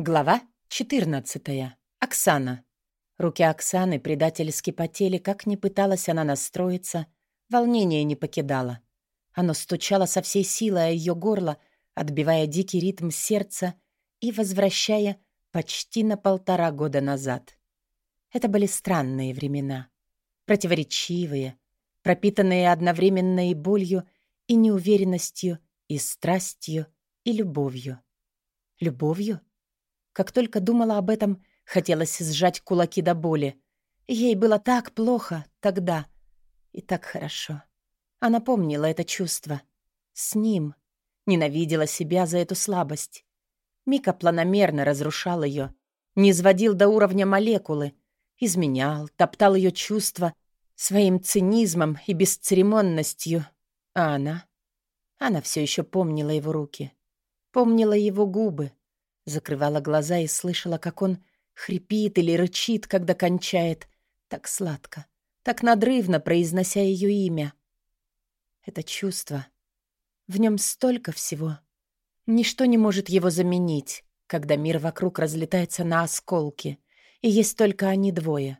Глава 14. Оксана. Руки Оксаны предательски потели, как ни пыталась она настроиться, волнение не покидало. Оно стучало со всей силой о ее горло, отбивая дикий ритм сердца и возвращая почти на полтора года назад. Это были странные времена. Противоречивые, пропитанные одновременно и болью, и неуверенностью, и страстью, и любовью. Любовью? Как только думала об этом, хотелось сжать кулаки до боли. Ей было так плохо тогда и так хорошо. Она помнила это чувство. С ним. Ненавидела себя за эту слабость. Мика планомерно разрушал ее, не сводил до уровня молекулы, изменял, топтал ее чувства своим цинизмом и бесцеремонностью. А она? Она все еще помнила его руки. Помнила его губы, Закрывала глаза и слышала, как он хрипит или рычит, когда кончает. Так сладко, так надрывно произнося ее имя. Это чувство. В нем столько всего. Ничто не может его заменить, когда мир вокруг разлетается на осколки, и есть только они двое.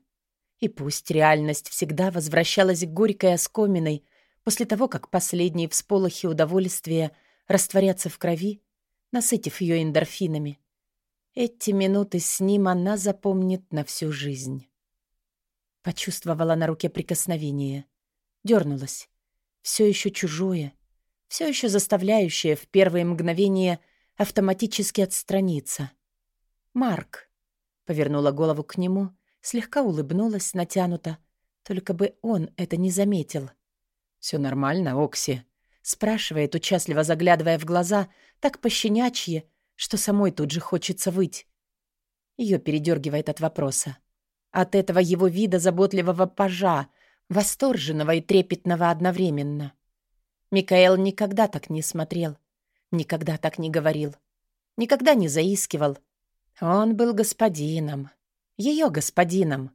И пусть реальность всегда возвращалась к горькой оскоминой после того, как последние всполохи удовольствия растворятся в крови, насытив ее эндорфинами. Эти минуты с ним она запомнит на всю жизнь. Почувствовала на руке прикосновение. Дернулась. Все еще чужое, все еще заставляющее в первые мгновения автоматически отстраниться. «Марк!» Повернула голову к нему, слегка улыбнулась натянуто, только бы он это не заметил. «Все нормально, Окси?» Спрашивает, участливо заглядывая в глаза, так пощенячье, что самой тут же хочется выть. Ее передергивает от вопроса. От этого его вида заботливого пажа, восторженного и трепетного одновременно. Микаэл никогда так не смотрел, никогда так не говорил, никогда не заискивал. Он был господином, ее господином.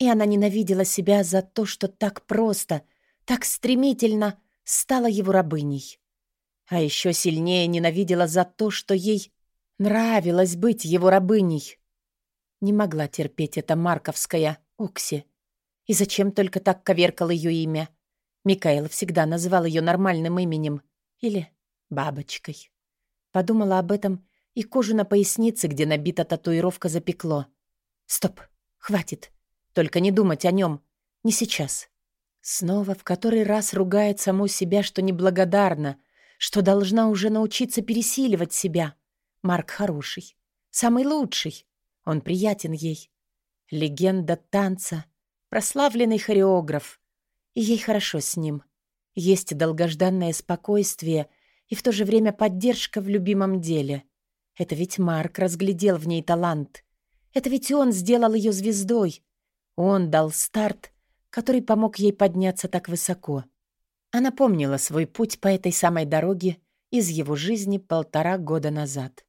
И она ненавидела себя за то, что так просто, так стремительно стала его рабыней. А еще сильнее ненавидела за то, что ей нравилось быть его рабыней. Не могла терпеть эта марковская Окси. И зачем только так коверкал ее имя? Микаэл всегда называл ее нормальным именем. Или бабочкой. Подумала об этом, и кожу на пояснице, где набита татуировка, запекло. Стоп, хватит. Только не думать о нем. Не сейчас. Снова в который раз ругает саму себя, что неблагодарна, что должна уже научиться пересиливать себя. Марк хороший, самый лучший. Он приятен ей. Легенда танца, прославленный хореограф. И ей хорошо с ним. Есть долгожданное спокойствие и в то же время поддержка в любимом деле. Это ведь Марк разглядел в ней талант. Это ведь он сделал ее звездой. Он дал старт который помог ей подняться так высоко. Она помнила свой путь по этой самой дороге из его жизни полтора года назад.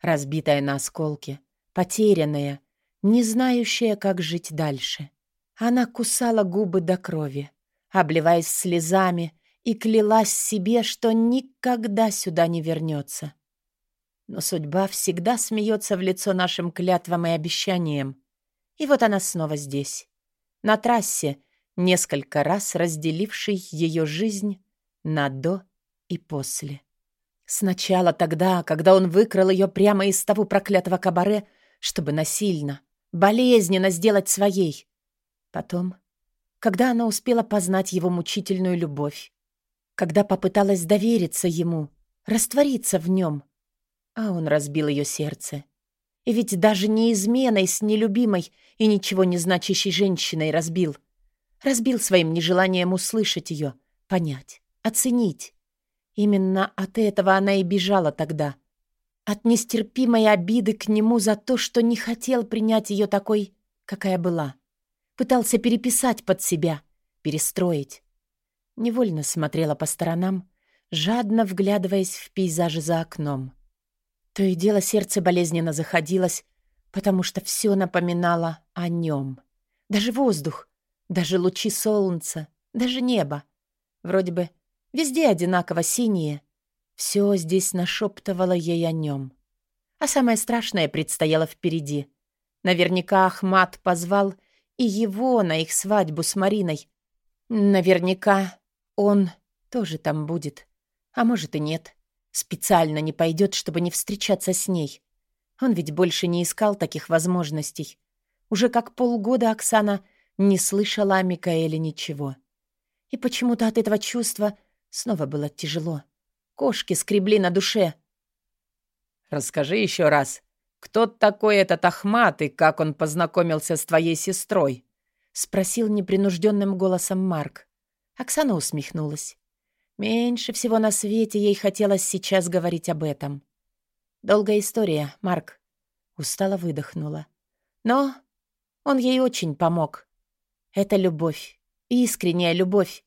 Разбитая на осколки, потерянная, не знающая, как жить дальше. Она кусала губы до крови, обливаясь слезами, и клялась себе, что никогда сюда не вернется. Но судьба всегда смеется в лицо нашим клятвам и обещаниям. И вот она снова здесь на трассе, несколько раз разделивший ее жизнь на «до» и «после». Сначала тогда, когда он выкрал ее прямо из того проклятого кабаре, чтобы насильно, болезненно сделать своей. Потом, когда она успела познать его мучительную любовь, когда попыталась довериться ему, раствориться в нем, а он разбил ее сердце. И ведь даже не изменой с нелюбимой и ничего не значащей женщиной разбил. Разбил своим нежеланием услышать ее, понять, оценить. Именно от этого она и бежала тогда. От нестерпимой обиды к нему за то, что не хотел принять ее такой, какая была. Пытался переписать под себя, перестроить. Невольно смотрела по сторонам, жадно вглядываясь в пейзажи за окном. То и дело сердце болезненно заходилось, потому что все напоминало о нем. Даже воздух, даже лучи солнца, даже небо. Вроде бы везде одинаково синие. Все здесь нашептывало ей о нем. А самое страшное предстояло впереди. Наверняка Ахмат позвал и его на их свадьбу с Мариной. Наверняка он тоже там будет. А может и нет. Специально не пойдет, чтобы не встречаться с ней. Он ведь больше не искал таких возможностей. Уже как полгода Оксана не слышала о Микаэле ничего. И почему-то от этого чувства снова было тяжело. Кошки скребли на душе. «Расскажи еще раз, кто такой этот Ахмат и как он познакомился с твоей сестрой?» — спросил непринужденным голосом Марк. Оксана усмехнулась. Меньше всего на свете ей хотелось сейчас говорить об этом. «Долгая история, Марк». Устало выдохнула. «Но он ей очень помог. Это любовь. Искренняя любовь.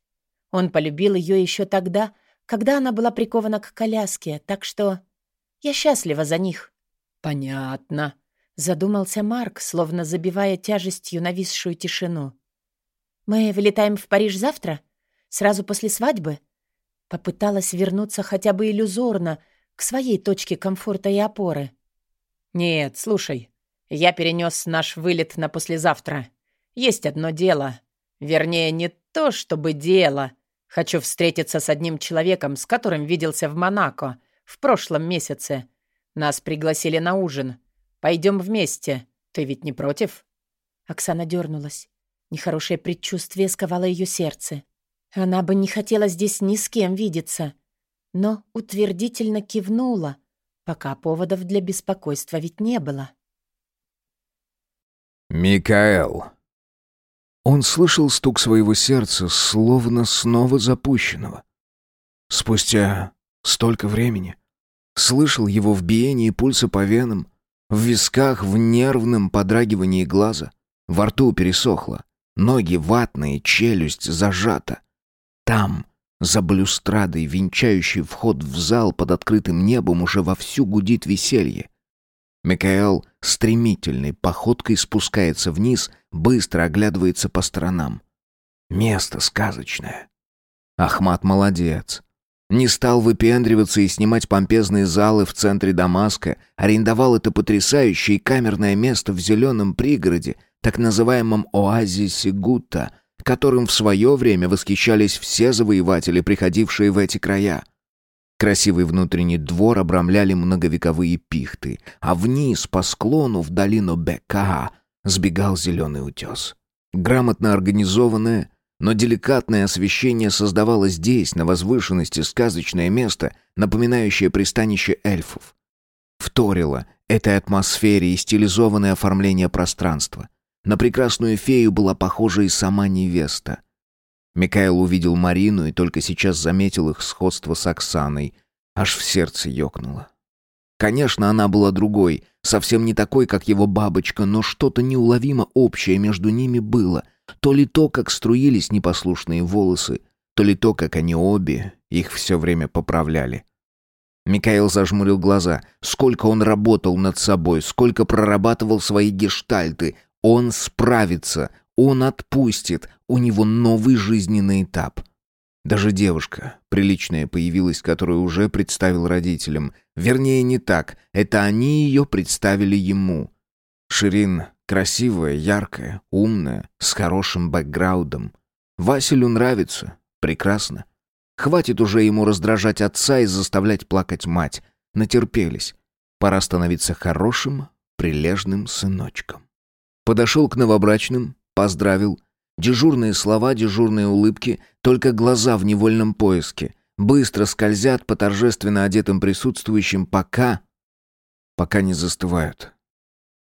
Он полюбил ее еще тогда, когда она была прикована к коляске, так что я счастлива за них». «Понятно», — задумался Марк, словно забивая тяжестью нависшую тишину. «Мы вылетаем в Париж завтра? Сразу после свадьбы?» Попыталась вернуться хотя бы иллюзорно к своей точке комфорта и опоры. «Нет, слушай, я перенес наш вылет на послезавтра. Есть одно дело. Вернее, не то чтобы дело. Хочу встретиться с одним человеком, с которым виделся в Монако в прошлом месяце. Нас пригласили на ужин. Пойдем вместе. Ты ведь не против?» Оксана дернулась. Нехорошее предчувствие сковало ее сердце. Она бы не хотела здесь ни с кем видеться, но утвердительно кивнула, пока поводов для беспокойства ведь не было. «Микаэл». Он слышал стук своего сердца, словно снова запущенного. Спустя столько времени. Слышал его в биении пульса по венам, в висках, в нервном подрагивании глаза. Во рту пересохло, ноги ватные, челюсть зажата. Там, за балюстрадой, венчающий вход в зал под открытым небом, уже вовсю гудит веселье. Микаэл стремительной походкой спускается вниз, быстро оглядывается по сторонам. Место сказочное. Ахмат молодец. Не стал выпендриваться и снимать помпезные залы в центре Дамаска, арендовал это потрясающее камерное место в зеленом пригороде, так называемом оазисе Гута, которым в свое время восхищались все завоеватели, приходившие в эти края. Красивый внутренний двор обрамляли многовековые пихты, а вниз по склону в долину Бека сбегал зеленый утес. Грамотно организованное, но деликатное освещение создавало здесь, на возвышенности, сказочное место, напоминающее пристанище эльфов. Вторило этой атмосфере и стилизованное оформление пространства — на прекрасную фею была похожа и сама невеста. Микаэл увидел Марину и только сейчас заметил их сходство с Оксаной. Аж в сердце ёкнуло. Конечно, она была другой, совсем не такой, как его бабочка, но что-то неуловимо общее между ними было. То ли то, как струились непослушные волосы, то ли то, как они обе их все время поправляли. Микаэл зажмурил глаза. Сколько он работал над собой, сколько прорабатывал свои гештальты. Он справится, он отпустит, у него новый жизненный этап. Даже девушка, приличная, появилась, которую уже представил родителям. Вернее, не так, это они ее представили ему. Ширин красивая, яркая, умная, с хорошим бэкграундом. Василю нравится. Прекрасно. Хватит уже ему раздражать отца и заставлять плакать мать. Натерпелись. Пора становиться хорошим, прилежным сыночком. Подошел к новобрачным, поздравил. Дежурные слова, дежурные улыбки, только глаза в невольном поиске. Быстро скользят по торжественно одетым присутствующим, пока... Пока не застывают.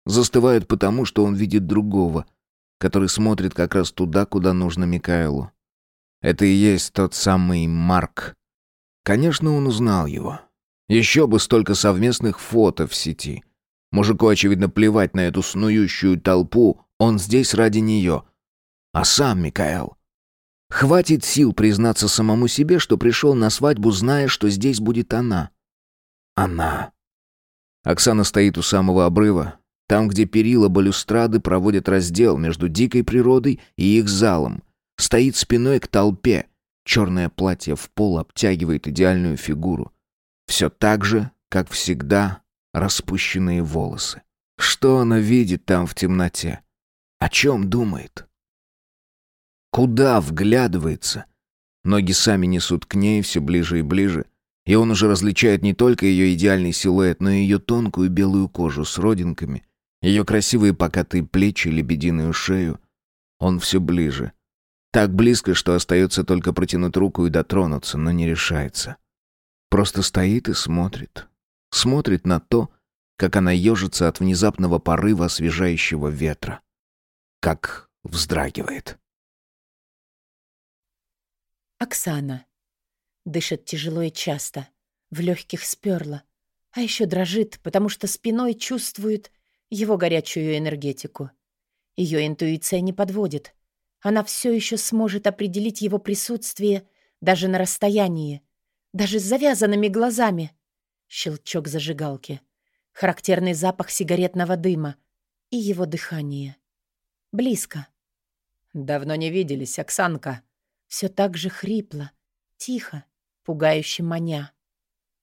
Застывают потому, что он видит другого, который смотрит как раз туда, куда нужно Микаэлу. Это и есть тот самый Марк. Конечно, он узнал его. Еще бы столько совместных фото в сети. Мужику, очевидно, плевать на эту снующую толпу, он здесь ради нее. А сам Микаэл. Хватит сил признаться самому себе, что пришел на свадьбу, зная, что здесь будет она. Она. Оксана стоит у самого обрыва, там, где перила балюстрады проводят раздел между дикой природой и их залом. Стоит спиной к толпе. Черное платье в пол обтягивает идеальную фигуру. Все так же, как всегда, распущенные волосы. Что она видит там в темноте? О чем думает? Куда вглядывается? Ноги сами несут к ней все ближе и ближе, и он уже различает не только ее идеальный силуэт, но и ее тонкую белую кожу с родинками, ее красивые покатые плечи, лебединую шею. Он все ближе. Так близко, что остается только протянуть руку и дотронуться, но не решается. Просто стоит и смотрит. Смотрит на то, как она ежится от внезапного порыва освежающего ветра. Как вздрагивает. Оксана. Дышит тяжело и часто. В легких сперла. А еще дрожит, потому что спиной чувствует его горячую энергетику. Ее интуиция не подводит. Она все еще сможет определить его присутствие даже на расстоянии, даже с завязанными глазами. Щелчок зажигалки. Характерный запах сигаретного дыма и его дыхание. Близко. «Давно не виделись, Оксанка». Все так же хрипло, тихо, пугающе маня.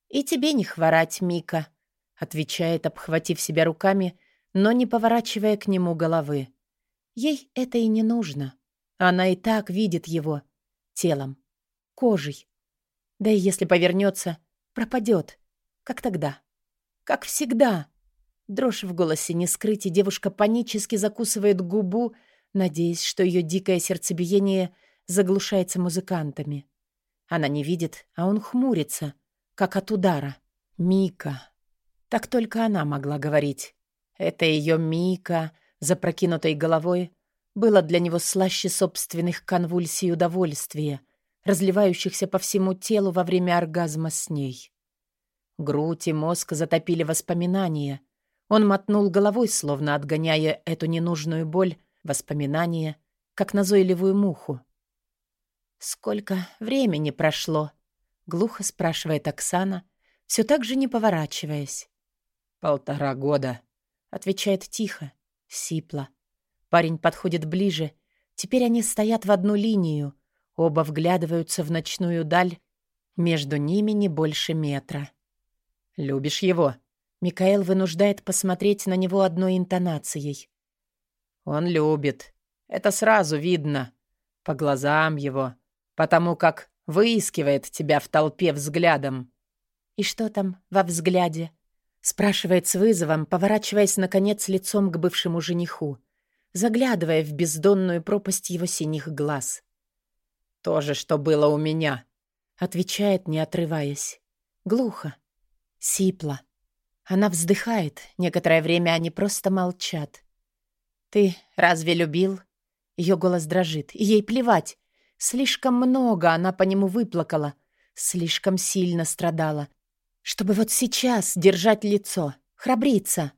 «И тебе не хворать, Мика», — отвечает, обхватив себя руками, но не поворачивая к нему головы. Ей это и не нужно. Она и так видит его телом, кожей. Да и если повернется, пропадет, как тогда, как всегда. Дрожь в голосе не скрыть, и девушка панически закусывает губу, надеясь, что ее дикое сердцебиение заглушается музыкантами. Она не видит, а он хмурится, как от удара. Мика. Так только она могла говорить. Это ее Мика, запрокинутой головой, было для него слаще собственных конвульсий удовольствия, разливающихся по всему телу во время оргазма с ней. Грудь и мозг затопили воспоминания. Он мотнул головой, словно отгоняя эту ненужную боль, воспоминания, как назойливую муху. «Сколько времени прошло?» — глухо спрашивает Оксана, все так же не поворачиваясь. «Полтора года», Отвечает тихо, сипло. Парень подходит ближе. Теперь они стоят в одну линию. Оба вглядываются в ночную даль. Между ними не больше метра. «Любишь его?» Микаэл вынуждает посмотреть на него одной интонацией. «Он любит. Это сразу видно. По глазам его. Потому как выискивает тебя в толпе взглядом». «И что там во взгляде?» Спрашивает с вызовом, поворачиваясь, наконец, лицом к бывшему жениху, заглядывая в бездонную пропасть его синих глаз. «То же, что было у меня», — отвечает, не отрываясь. Глухо, сипло. Она вздыхает, некоторое время они просто молчат. «Ты разве любил?» Ее голос дрожит, ей плевать. Слишком много она по нему выплакала, слишком сильно страдала, чтобы вот сейчас держать лицо, храбриться.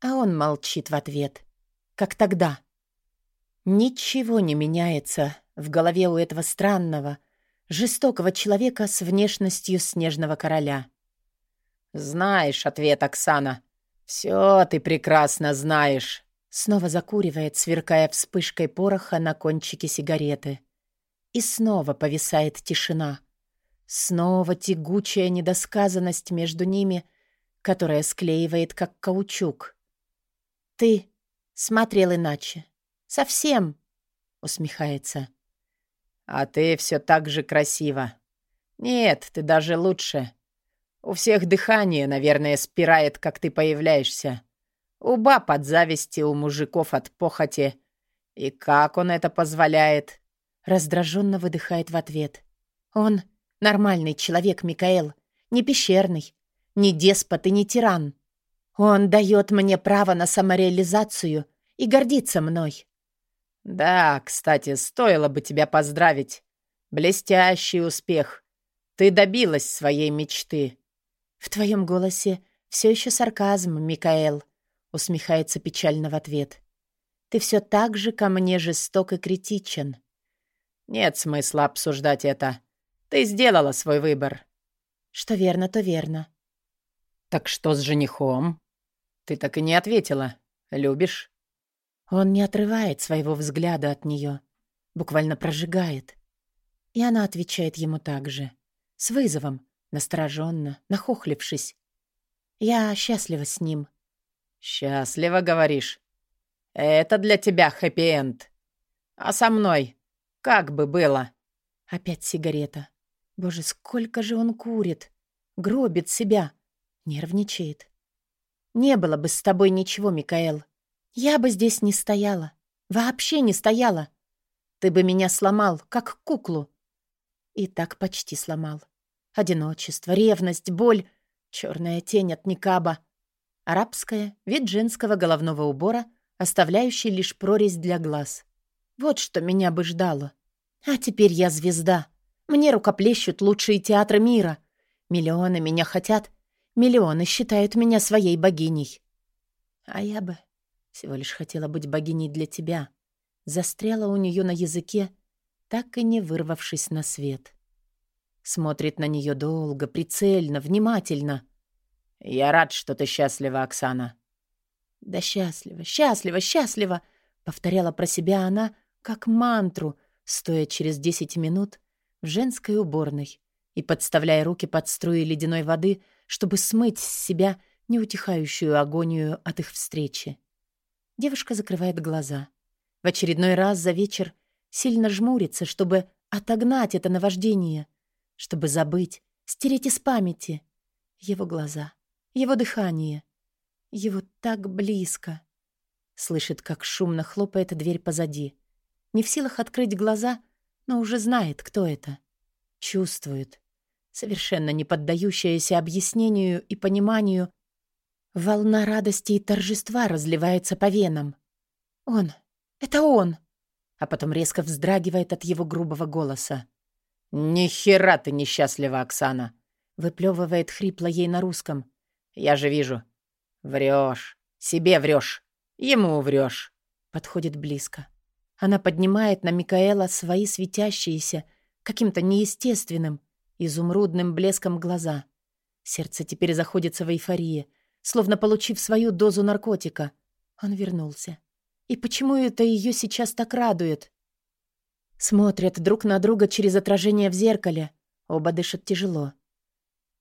А он молчит в ответ. Как тогда. Ничего не меняется в голове у этого странного, жестокого человека с внешностью снежного короля. «Знаешь ответ, Оксана. Все ты прекрасно знаешь». Снова закуривает, сверкая вспышкой пороха на кончике сигареты. И снова повисает тишина. Снова тягучая недосказанность между ними, которая склеивает, как каучук. «Ты смотрел иначе. Совсем!» — усмехается. «А ты все так же красиво. Нет, ты даже лучше. У всех дыхание, наверное, спирает, как ты появляешься. У баб от зависти, у мужиков от похоти. И как он это позволяет?» Раздраженно выдыхает в ответ. «Он Нормальный человек, Микаэл. Не пещерный. Не деспот и не тиран. Он дает мне право на самореализацию и гордится мной. Да, кстати, стоило бы тебя поздравить. Блестящий успех. Ты добилась своей мечты. В твоем голосе все еще сарказм, Микаэл, усмехается печально в ответ. Ты все так же ко мне жесток и критичен. Нет смысла обсуждать это. Ты сделала свой выбор. Что верно, то верно. Так что с женихом? Ты так и не ответила. Любишь? Он не отрывает своего взгляда от нее, буквально прожигает. И она отвечает ему так же, с вызовом, настороженно, нахохлившись. Я счастлива с ним. Счастлива, говоришь? Это для тебя хэппи-энд. А со мной как бы было? Опять сигарета. Боже, сколько же он курит. Гробит себя. Нервничает. Не было бы с тобой ничего, Микаэл. Я бы здесь не стояла. Вообще не стояла. Ты бы меня сломал, как куклу. И так почти сломал. Одиночество, ревность, боль, черная тень от никаба. Арабская, вид женского головного убора, оставляющий лишь прорезь для глаз. Вот что меня бы ждало. А теперь я звезда. Мне рукоплещут лучшие театры мира. Миллионы меня хотят, миллионы считают меня своей богиней. А я бы всего лишь хотела быть богиней для тебя. Застряла у нее на языке, так и не вырвавшись на свет. Смотрит на нее долго, прицельно, внимательно. «Я рад, что ты счастлива, Оксана». «Да счастлива, счастлива, счастлива!» — повторяла про себя она, как мантру, стоя через десять минут в женской уборной и подставляя руки под струи ледяной воды, чтобы смыть с себя неутихающую агонию от их встречи. Девушка закрывает глаза. В очередной раз за вечер сильно жмурится, чтобы отогнать это наваждение, чтобы забыть, стереть из памяти. Его глаза, его дыхание, его так близко. Слышит, как шумно хлопает дверь позади. Не в силах открыть глаза, но уже знает, кто это. Чувствует. Совершенно не поддающаяся объяснению и пониманию Волна радости и торжества разливается по венам. Он. Это он. А потом резко вздрагивает от его грубого голоса. «Ни хера ты несчастлива, Оксана!» Выплевывает хрипло ей на русском. «Я же вижу. Врешь. Себе врешь. Ему врешь. Подходит близко. Она поднимает на Микаэла свои светящиеся, каким-то неестественным, изумрудным блеском глаза. Сердце теперь заходится в эйфории — словно получив свою дозу наркотика. Он вернулся. И почему это ее сейчас так радует? Смотрят друг на друга через отражение в зеркале. Оба дышат тяжело.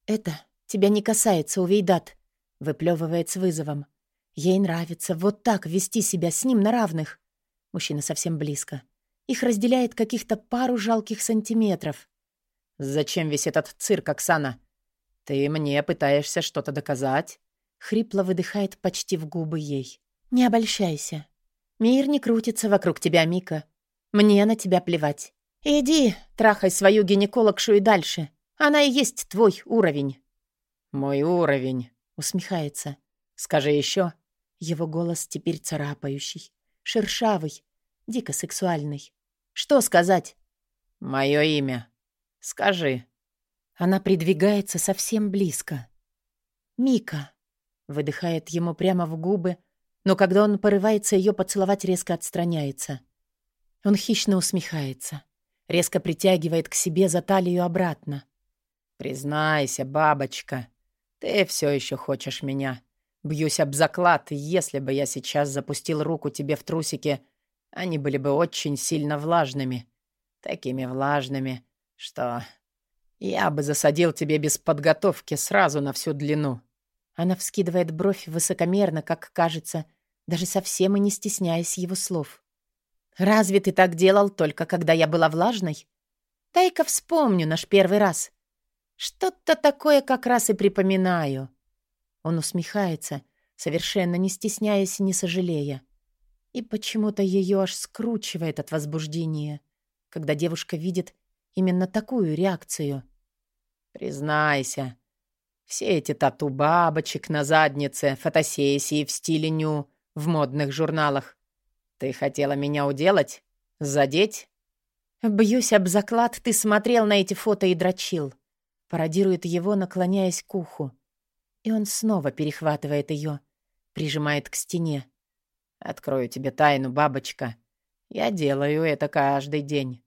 «Это тебя не касается, Увейдат», — выплевывает с вызовом. Ей нравится вот так вести себя с ним на равных. Мужчина совсем близко. Их разделяет каких-то пару жалких сантиметров. «Зачем весь этот цирк, Оксана? Ты мне пытаешься что-то доказать?» Хрипло выдыхает почти в губы ей. «Не обольщайся. Мир не крутится вокруг тебя, Мика. Мне на тебя плевать. Иди, трахай свою гинекологшу и дальше. Она и есть твой уровень». «Мой уровень», — усмехается. «Скажи еще. Его голос теперь царапающий, шершавый, дико сексуальный. «Что сказать?» «Мое имя. Скажи». Она придвигается совсем близко. «Мика». Выдыхает ему прямо в губы, но когда он порывается ее поцеловать, резко отстраняется. Он хищно усмехается, резко притягивает к себе за талию обратно. «Признайся, бабочка, ты все еще хочешь меня. Бьюсь об заклад, если бы я сейчас запустил руку тебе в трусики, они были бы очень сильно влажными. Такими влажными, что я бы засадил тебе без подготовки сразу на всю длину. Она вскидывает бровь высокомерно, как кажется, даже совсем и не стесняясь его слов. «Разве ты так делал только когда я была влажной? Дай-ка вспомню наш первый раз. Что-то такое как раз и припоминаю». Он усмехается, совершенно не стесняясь и не сожалея. И почему-то ее аж скручивает от возбуждения, когда девушка видит именно такую реакцию. «Признайся, все эти тату-бабочек на заднице, фотосессии в стиле ню в модных журналах. Ты хотела меня уделать? Задеть? Бьюсь об заклад, ты смотрел на эти фото и дрочил. Пародирует его, наклоняясь к уху. И он снова перехватывает ее, прижимает к стене. Открою тебе тайну, бабочка. Я делаю это каждый день.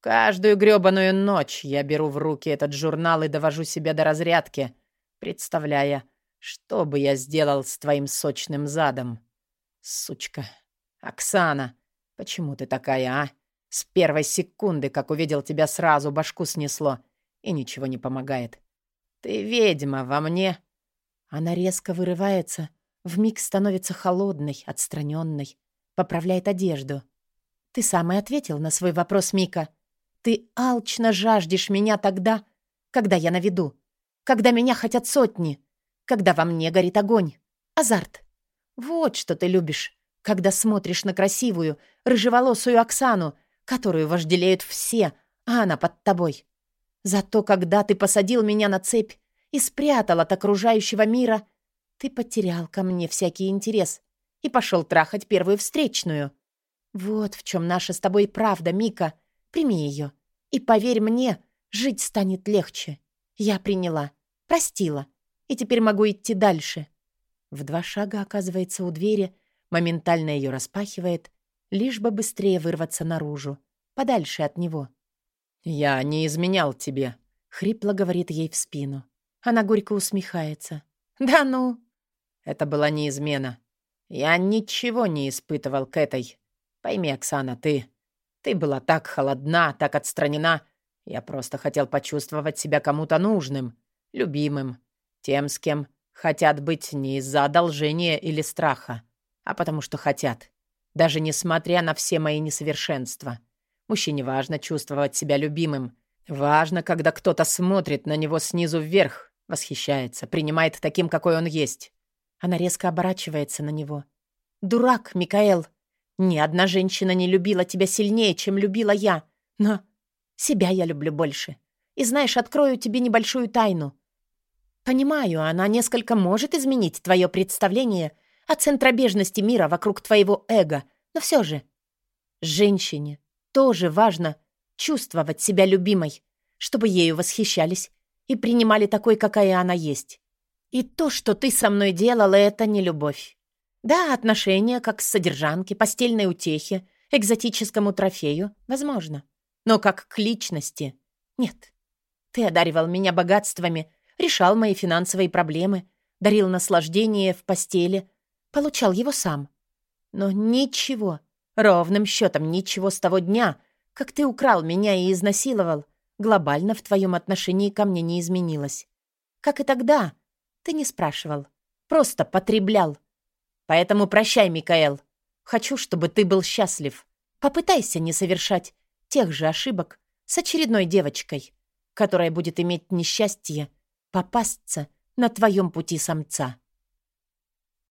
Каждую грёбаную ночь я беру в руки этот журнал и довожу себя до разрядки — представляя, что бы я сделал с твоим сочным задом. Сучка. Оксана, почему ты такая, а? С первой секунды, как увидел тебя, сразу башку снесло, и ничего не помогает. Ты ведьма во мне, Она резко вырывается, вмиг становится холодной, отстраненной, поправляет одежду. Ты сам и ответил на свой вопрос, Мика. Ты алчно жаждешь меня тогда, когда я на виду, когда меня хотят сотни, когда во мне горит огонь, азарт. Вот что ты любишь, когда смотришь на красивую, рыжеволосую Оксану, которую вожделеют все, а она под тобой. Зато когда ты посадил меня на цепь и спрятал от окружающего мира, ты потерял ко мне всякий интерес и пошел трахать первую встречную. Вот в чем наша с тобой правда, Мика. Прими ее. И поверь мне, жить станет легче. Я приняла, простила, и теперь могу идти дальше. В два шага оказывается у двери, моментально ее распахивает, лишь бы быстрее вырваться наружу, подальше от него. «Я не изменял тебе», — хрипло говорит ей в спину. Она горько усмехается. «Да ну!» Это была не измена. Я ничего не испытывал к этой. Пойми, Оксана, ты... Ты была так холодна, так отстранена. Я просто хотел почувствовать себя кому-то нужным, любимым, тем, с кем хотят быть не из-за одолжения или страха, а потому что хотят. Даже несмотря на все мои несовершенства. Мужчине важно чувствовать себя любимым. Важно, когда кто-то смотрит на него снизу вверх, восхищается, принимает таким, какой он есть. Она резко оборачивается на него. «Дурак, Микаэл! Ни одна женщина не любила тебя сильнее, чем любила я. Но себя я люблю больше. И знаешь, открою тебе небольшую тайну. Понимаю, она несколько может изменить твое представление о центробежности мира вокруг твоего эго, но все же. Женщине тоже важно чувствовать себя любимой, чтобы ею восхищались и принимали такой, какая она есть. И то, что ты со мной делала, это не любовь. Да, отношения как к содержанке, постельной утехе, экзотическому трофею, возможно. Но как к личности — нет. Ты одаривал меня богатствами, решал мои финансовые проблемы, дарил наслаждение в постели, получал его сам. Но ничего, ровным счетом ничего с того дня, как ты украл меня и изнасиловал, глобально в твоем отношении ко мне не изменилось. Как и тогда, ты не спрашивал. Просто потреблял. Поэтому прощай, Микаэл. Хочу, чтобы ты был счастлив. Попытайся не совершать тех же ошибок с очередной девочкой, которая будет иметь несчастье попасться на твоем пути самца.